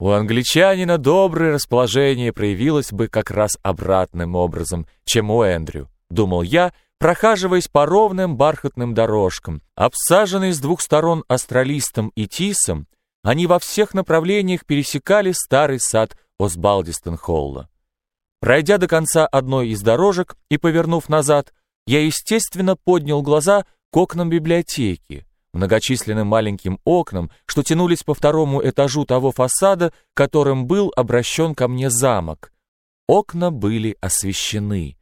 У англичанина доброе расположение проявилось бы как раз обратным образом, чем у Эндрю, думал я, прохаживаясь по ровным бархатным дорожкам, обсаженные с двух сторон астралистом и тисом, они во всех направлениях пересекали старый сад Осбалдистон-Холла. Пройдя до конца одной из дорожек и повернув назад, я, естественно, поднял глаза к окнам библиотеки, многочисленным маленьким окнам, что тянулись по второму этажу того фасада, которым был обращен ко мне замок. Окна были освещены.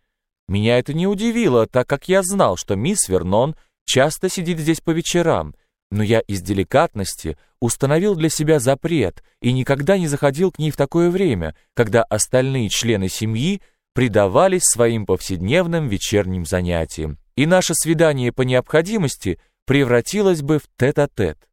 Меня это не удивило, так как я знал, что мисс Вернон часто сидит здесь по вечерам, но я из деликатности установил для себя запрет и никогда не заходил к ней в такое время, когда остальные члены семьи предавались своим повседневным вечерним занятиям, и наше свидание по необходимости превратилось бы в тет-а-тет. -тет.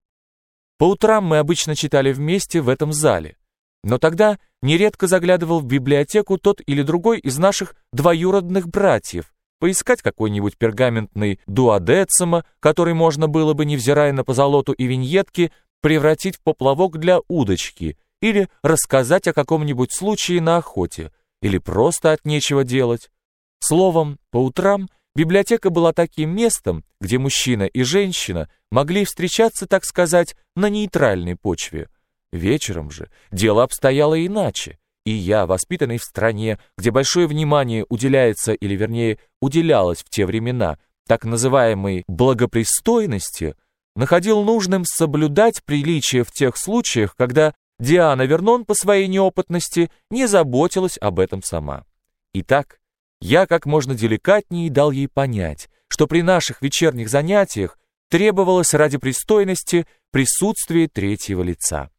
По утрам мы обычно читали вместе в этом зале, но тогда нередко заглядывал в библиотеку тот или другой из наших двоюродных братьев, поискать какой-нибудь пергаментный дуадецима, который можно было бы, невзирая на позолоту и виньетки, превратить в поплавок для удочки, или рассказать о каком-нибудь случае на охоте – или просто от нечего делать. Словом, по утрам библиотека была таким местом, где мужчина и женщина могли встречаться, так сказать, на нейтральной почве. Вечером же дело обстояло иначе, и я, воспитанный в стране, где большое внимание уделяется, или вернее, уделялось в те времена, так называемой благопристойности, находил нужным соблюдать приличие в тех случаях, когда Диана Вернон по своей неопытности не заботилась об этом сама. Итак, я как можно деликатнее дал ей понять, что при наших вечерних занятиях требовалось ради пристойности присутствие третьего лица.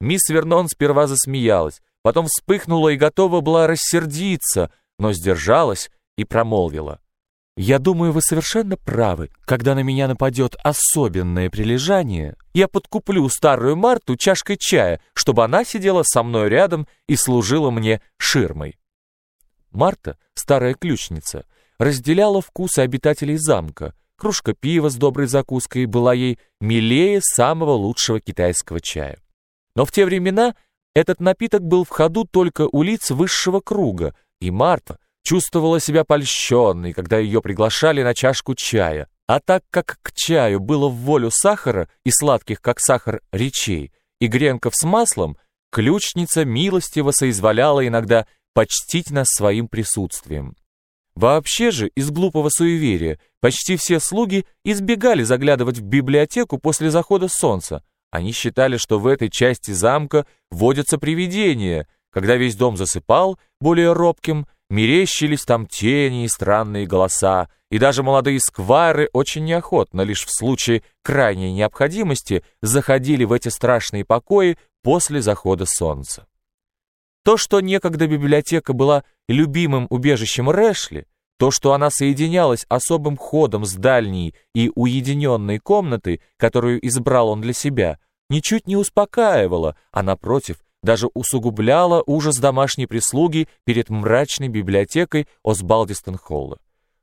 Мисс Вернон сперва засмеялась, потом вспыхнула и готова была рассердиться, но сдержалась и промолвила. Я думаю, вы совершенно правы. Когда на меня нападет особенное прилежание, я подкуплю старую Марту чашкой чая, чтобы она сидела со мной рядом и служила мне ширмой. Марта, старая ключница, разделяла вкусы обитателей замка. Кружка пива с доброй закуской была ей милее самого лучшего китайского чая. Но в те времена этот напиток был в ходу только у лиц высшего круга, и Марта, чувствовала себя польщенной, когда ее приглашали на чашку чая. А так как к чаю было в волю сахара и сладких, как сахар, речей, и гренков с маслом, ключница милостиво соизволяла иногда почтить нас своим присутствием. Вообще же, из глупого суеверия, почти все слуги избегали заглядывать в библиотеку после захода солнца. Они считали, что в этой части замка водятся привидения. Когда весь дом засыпал, более робким, мерещились там тени и странные голоса, и даже молодые сквайры очень неохотно, лишь в случае крайней необходимости, заходили в эти страшные покои после захода солнца. То, что некогда библиотека была любимым убежищем Рэшли, то, что она соединялась особым ходом с дальней и уединенной комнатой, которую избрал он для себя, ничуть не успокаивало, а, напротив, даже усугубляла ужас домашней прислуги перед мрачной библиотекой Осбалдистон-Холла.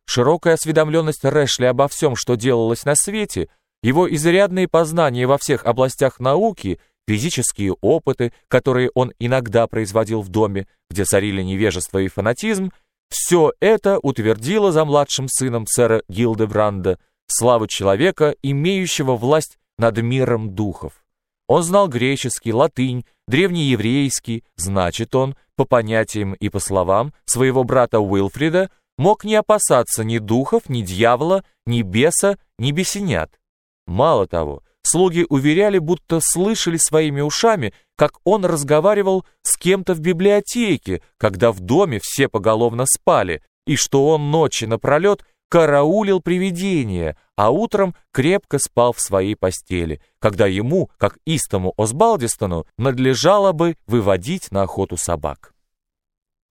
Широкая осведомленность Рэшли обо всем, что делалось на свете, его изрядные познания во всех областях науки, физические опыты, которые он иногда производил в доме, где царили невежество и фанатизм, все это утвердило за младшим сыном сэра Гилдебранда славу человека, имеющего власть над миром духов. Он знал греческий, латынь, древнееврейский, значит он, по понятиям и по словам своего брата Уилфрида, мог не опасаться ни духов, ни дьявола, ни беса, ни бесенят. Мало того, слуги уверяли, будто слышали своими ушами, как он разговаривал с кем-то в библиотеке, когда в доме все поголовно спали, и что он ночи напролет караулил привидение, а утром крепко спал в своей постели, когда ему, как истому Осбалдистону, надлежало бы выводить на охоту собак.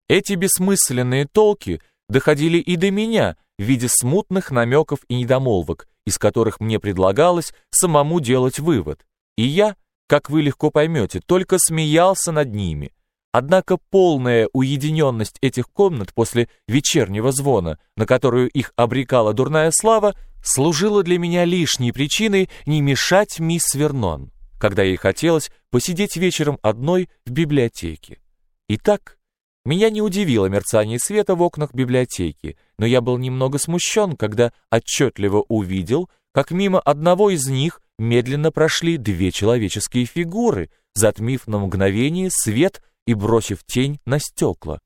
Эти бессмысленные толки доходили и до меня в виде смутных намеков и недомолвок, из которых мне предлагалось самому делать вывод, и я, как вы легко поймете, только смеялся над ними – Однако полная уединенность этих комнат после вечернего звона, на которую их обрекала дурная слава, служила для меня лишней причиной не мешать мисс Вернон. когда ей хотелось посидеть вечером одной в библиотеке. Итак, меня не удивило мерцание света в окнах библиотеки, но я был немного смущен, когда отчетливо увидел, как мимо одного из них медленно прошли две человеческие фигуры, затмив на мгновение свет и бросив тень на стекла.